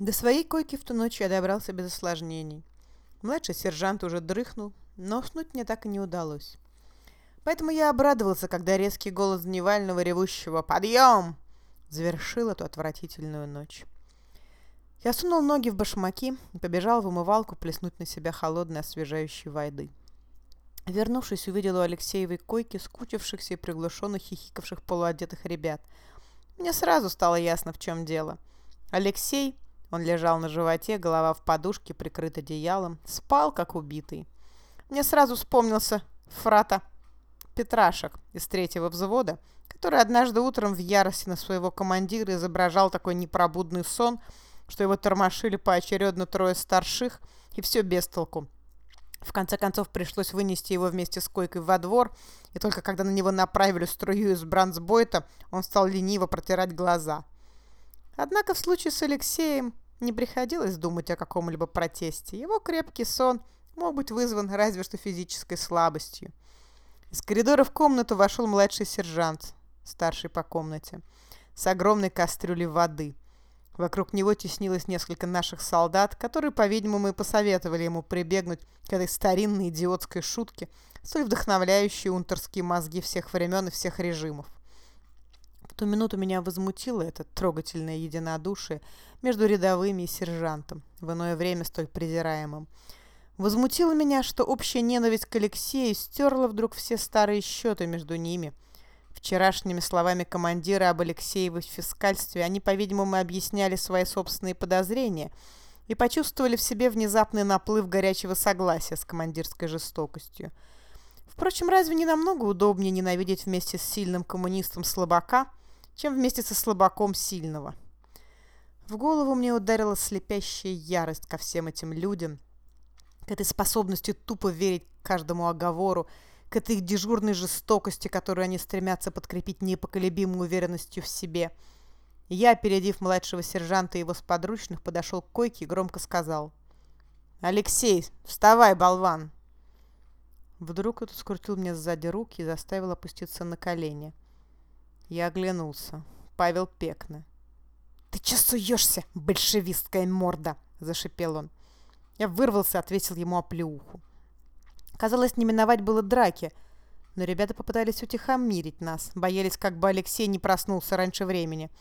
До своей койки в ту ночь я добрался без осложнений. Младший сержант уже дрыхнул, но уснуть мне так и не удалось. Поэтому я обрадовался, когда резкий голос дневального ревущего «Подъем!» завершил эту отвратительную ночь. Я сунул ноги в башмаки и побежал в умывалку плеснуть на себя холодной освежающей воды. Вернувшись, увидел у Алексеевой койки скучившихся и приглушенных хихикавших полуодетых ребят. Мне сразу стало ясно, в чем дело. Алексей он лежал на животе, голова в подушке, прикрыт одеялом, спал, как убитый. Мне сразу вспомнился фрата Петрашек из третьего взвода, который однажды утром в ярости на своего командира изображал такой непробудный сон, что его тормошили поочередно трое старших, и все без толку. В конце концов пришлось вынести его вместе с койкой во двор, и только когда на него направили струю из бронзбойта, он стал лениво протирать глаза. Однако в случае с Алексеем не приходилось думать о каком-либо протесте. Его крепкий сон мог быть вызван разве что физической слабостью. Из коридора в комнату вошел младший сержант, старший по комнате, с огромной кастрюлей воды. Вокруг него теснилось несколько наших солдат, которые, по-видимому, и посоветовали ему прибегнуть к этой старинной идиотской шутке, столь вдохновляющей унтерские мозги всех времен и всех режимов ту минуту меня возмутило это трогательное единодушие между рядовыми и сержантом, в иное время столь презираемым. Возмутило меня, что общая ненависть к Алексею стерла вдруг все старые счеты между ними. Вчерашними словами командира об Алексеевой фискальстве они, по-видимому, объясняли свои собственные подозрения и почувствовали в себе внезапный наплыв горячего согласия с командирской жестокостью. Впрочем, разве не намного удобнее ненавидеть вместе с сильным коммунистом слабака, чем вместе со слабаком сильного. В голову мне ударила слепящая ярость ко всем этим людям, к этой способности тупо верить каждому оговору, к этой дежурной жестокости, которую они стремятся подкрепить непоколебимой уверенностью в себе. я, опередив младшего сержанта и его сподручных, подошел к койке и громко сказал. «Алексей, вставай, болван!» Вдруг кто-то скрутил мне сзади руки и заставил опуститься на колени. Я оглянулся. Павел Пекна. «Ты че суешься, большевистская морда?» – зашипел он. Я вырвался, ответил ему оплеуху. Казалось, не миновать было драки, но ребята попытались утихомирить нас, боялись, как бы Алексей не проснулся раньше времени.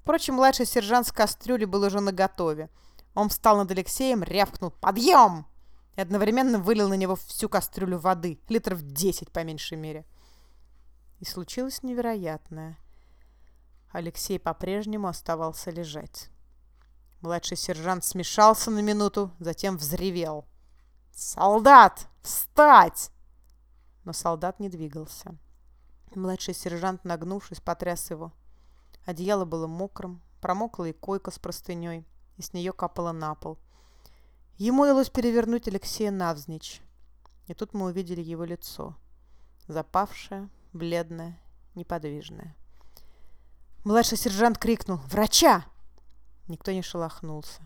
Впрочем, младший сержант с кастрюли был уже наготове. Он встал над Алексеем, рявкнул «Подъем!» и одновременно вылил на него всю кастрюлю воды, литров десять по меньшей мере. И случилось невероятное. Алексей по-прежнему оставался лежать. Младший сержант смешался на минуту, затем взревел. «Солдат! Встать!» Но солдат не двигался. Младший сержант, нагнувшись, потряс его. Одеяло было мокрым, промокла и койка с простыней, и с нее капало на пол. Ему удалось перевернуть Алексея навзничь. И тут мы увидели его лицо. Запавшее, бледная, неподвижная. Младший сержант крикнул «Врача!» Никто не шелохнулся.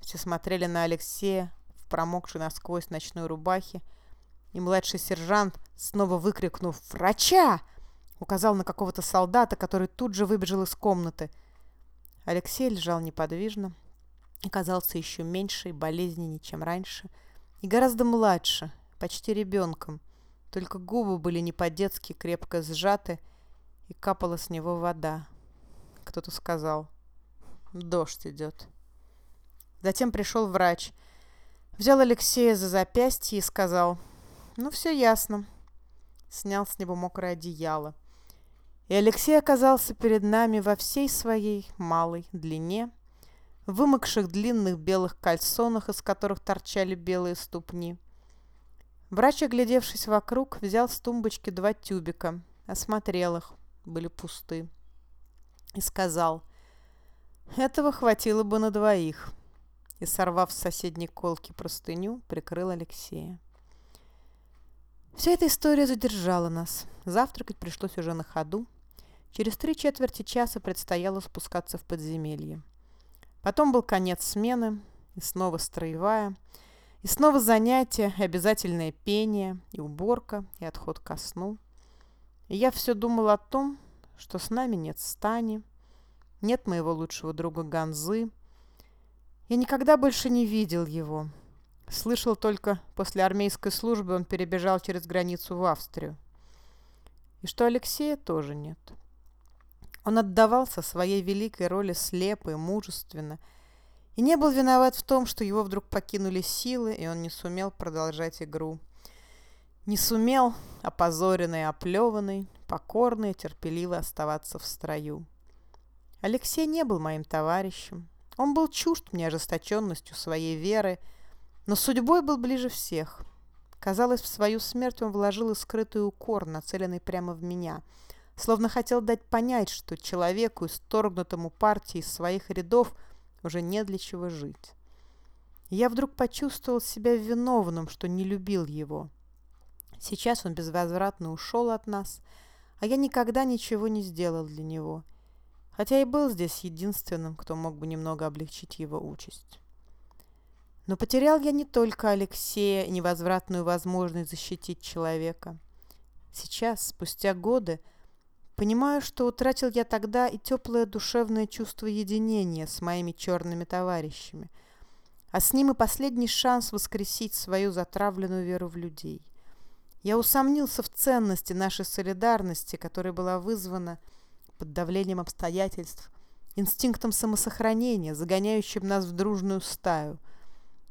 Все смотрели на Алексея в промокшей насквозь ночной рубахе, и младший сержант, снова выкрикнув «Врача!», указал на какого-то солдата, который тут же выбежал из комнаты. Алексей лежал неподвижно и казался еще меньше и болезненнее, чем раньше, и гораздо младше, почти ребенком, только губы были не по-детски крепко сжаты, и капала с него вода. Кто-то сказал, дождь идет. Затем пришел врач, взял Алексея за запястье и сказал, ну все ясно. Снял с него мокрое одеяло. И Алексей оказался перед нами во всей своей малой длине, в вымокших длинных белых кальсонах, из которых торчали белые ступни, Врач, оглядевшись вокруг, взял с тумбочки два тюбика, осмотрел их, были пусты, и сказал, «Этого хватило бы на двоих», и, сорвав с соседней колки простыню, прикрыл Алексея. Вся эта история задержала нас. Завтракать пришлось уже на ходу. Через три четверти часа предстояло спускаться в подземелье. Потом был конец смены, и снова строевая – и снова занятия, и обязательное пение, и уборка, и отход ко сну. И я все думал о том, что с нами нет Стани, нет моего лучшего друга Ганзы, Я никогда больше не видел его. Слышал только, после армейской службы он перебежал через границу в Австрию. И что Алексея тоже нет. Он отдавался своей великой роли слепо и мужественно, и не был виноват в том, что его вдруг покинули силы, и он не сумел продолжать игру. Не сумел, опозоренный оплеванный, покорный терпеливо оставаться в строю. Алексей не был моим товарищем, он был чужд мне ожесточенностью своей веры, но судьбой был ближе всех. Казалось, в свою смерть он вложил и скрытый укор, нацеленный прямо в меня, словно хотел дать понять, что человеку, исторгнутому партии из своих рядов, уже не для чего жить. я вдруг почувствовал себя виновным, что не любил его. Сейчас он безвозвратно ушел от нас, а я никогда ничего не сделал для него – хотя и был здесь единственным, кто мог бы немного облегчить его участь. Но потерял я не только Алексея невозвратную возможность защитить человека. Сейчас, спустя годы, понимаю, что утратил я тогда и теплое душевное чувство единения с моими черными товарищами, а с ним и последний шанс воскресить свою затравленную веру в людей. Я усомнился в ценности нашей солидарности, которая была вызвана под давлением обстоятельств, инстинктом самосохранения, загоняющим нас в дружную стаю.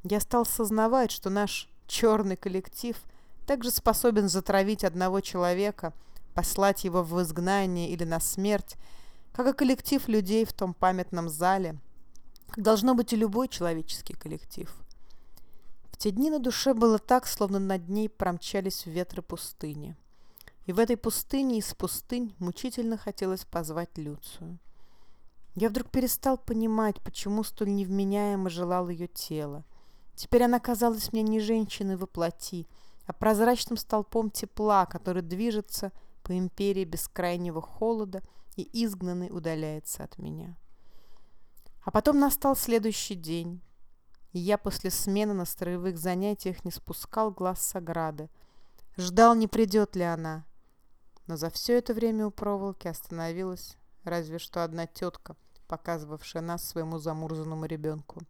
Я стал сознавать, что наш черный коллектив также способен затравить одного человека, послать его в изгнание или на смерть, как и коллектив людей в том памятном зале, как должно быть и любой человеческий коллектив. В те дни на душе было так, словно над ней промчались ветры пустыни. И в этой пустыне из пустынь мучительно хотелось позвать Люцию. Я вдруг перестал понимать, почему столь невменяемо желал ее тело. Теперь она казалась мне не женщиной во плоти, а прозрачным столпом тепла, который движется по империи бескрайнего холода и изгнанный удаляется от меня. А потом настал следующий день, и я после смены на строевых занятиях не спускал глаз с ограды. Ждал, не придет ли она, но за все это время у проволоки остановилась разве что одна тетка, показывавшая нас своему замурзанному ребенку.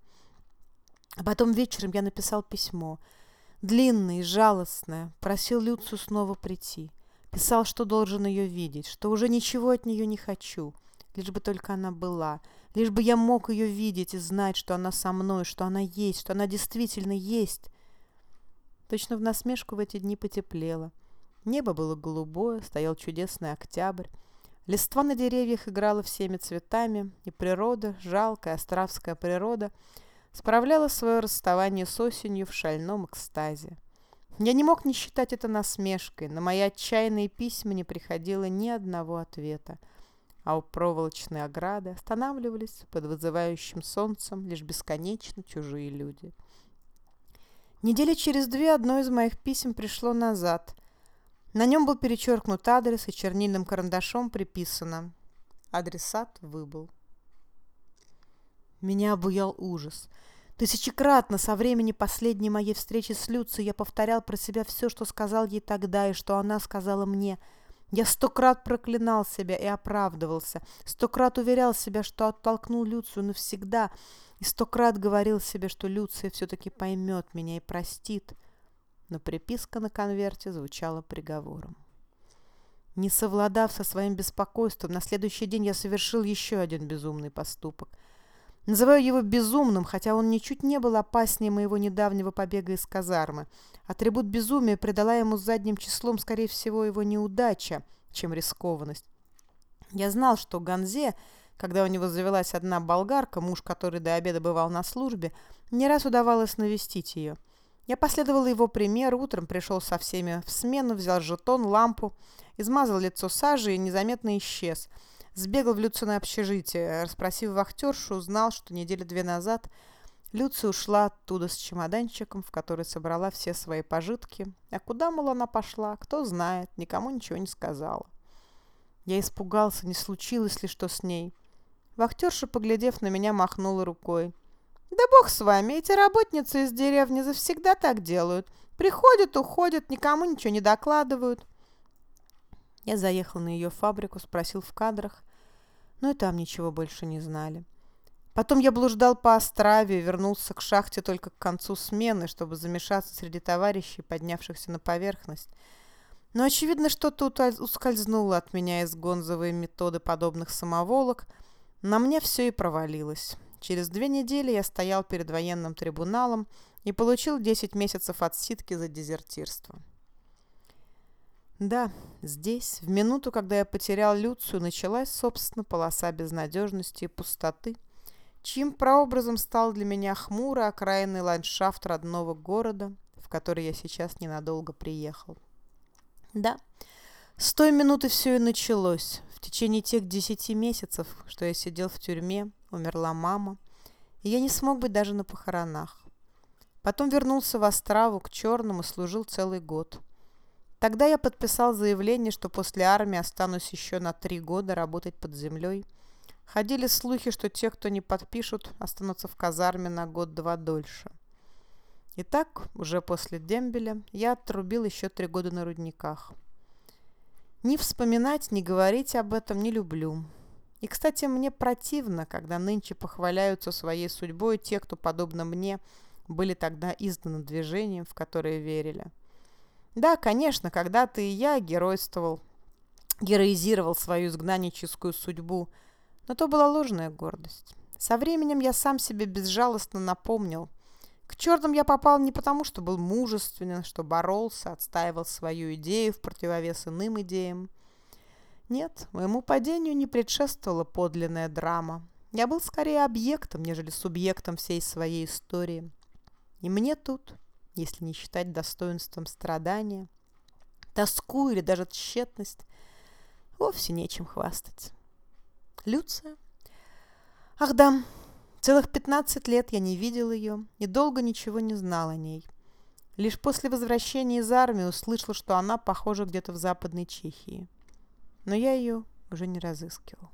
А потом вечером я написал письмо, длинное и жалостное, просил Люцию снова прийти. Писал, что должен ее видеть, что уже ничего от нее не хочу, лишь бы только она была, лишь бы я мог ее видеть и знать, что она со мной, что она есть, что она действительно есть. Точно в насмешку в эти дни потеплело. Небо было голубое, стоял чудесный октябрь. Листва на деревьях играла всеми цветами, и природа, жалкая островская природа, справляла свое расставание с осенью в шальном экстазе. Я не мог не считать это насмешкой, на мои отчаянные письма не приходило ни одного ответа, а у проволочной ограды останавливались под вызывающим солнцем лишь бесконечно чужие люди. Недели через две одно из моих писем пришло назад – на нем был перечеркнут адрес и чернильным карандашом приписано «Адресат выбыл». Меня обуял ужас. Тысячекратно со времени последней моей встречи с Люцией я повторял про себя все, что сказал ей тогда и что она сказала мне. Я сто крат проклинал себя и оправдывался, сто крат уверял себя, что оттолкнул Люцию навсегда, и сто крат говорил себе, что Люция все-таки поймет меня и простит но приписка на конверте звучала приговором. Не совладав со своим беспокойством, на следующий день я совершил еще один безумный поступок. Называю его безумным, хотя он ничуть не был опаснее моего недавнего побега из казармы. Атрибут безумия придала ему задним числом, скорее всего, его неудача, чем рискованность. Я знал, что Ганзе, когда у него завелась одна болгарка, муж который до обеда бывал на службе, не раз удавалось навестить ее – я последовал его примеру, утром пришел со всеми в смену, взял жетон, лампу, измазал лицо сажей и незаметно исчез. Сбегал в Люцина общежитие, расспросив вахтершу, узнал, что недели две назад Люция ушла оттуда с чемоданчиком, в который собрала все свои пожитки. А куда, мол, она пошла, кто знает, никому ничего не сказала. Я испугался, не случилось ли что с ней. Вахтерша, поглядев на меня, махнула рукой. Да бог с вами, эти работницы из деревни завсегда так делают. Приходят, уходят, никому ничего не докладывают. Я заехал на ее фабрику, спросил в кадрах, но и там ничего больше не знали. Потом я блуждал по Острове, вернулся к шахте только к концу смены, чтобы замешаться среди товарищей, поднявшихся на поверхность. Но очевидно, что тут ускользнуло от меня из гонзовой методы подобных самоволок. На мне все и провалилось. Через две недели я стоял перед военным трибуналом и получил 10 месяцев отсидки за дезертирство. Да, здесь, в минуту, когда я потерял Люцию, началась, собственно, полоса безнадежности и пустоты, чьим прообразом стал для меня хмурый окраинный ландшафт родного города, в который я сейчас ненадолго приехал. Да, с той минуты все и началось. В течение тех десяти месяцев, что я сидел в тюрьме, умерла мама, и я не смог быть даже на похоронах. Потом вернулся в Острову к Черному, служил целый год. Тогда я подписал заявление, что после армии останусь еще на три года работать под землей. Ходили слухи, что те, кто не подпишут, останутся в казарме на год-два дольше. Итак, уже после дембеля я отрубил еще три года на рудниках. Ни вспоминать, ни говорить об этом не люблю. И, кстати, мне противно, когда нынче похваляются своей судьбой те, кто, подобно мне, были тогда изданы движением, в которое верили. Да, конечно, когда-то и я геройствовал, героизировал свою изгнанническую судьбу, но то была ложная гордость. Со временем я сам себе безжалостно напомнил. К чертам я попал не потому, что был мужественен, что боролся, отстаивал свою идею в противовес иным идеям. Нет, моему падению не предшествовала подлинная драма. Я был скорее объектом, нежели субъектом всей своей истории. И мне тут, если не считать достоинством страдания, тоску или даже тщетность, вовсе нечем хвастать. Люция? Ах да, целых пятнадцать лет я не видел ее и долго ничего не знал о ней. Лишь после возвращения из армии услышал, что она похожа где-то в Западной Чехии. Но я ее уже не разыскивал.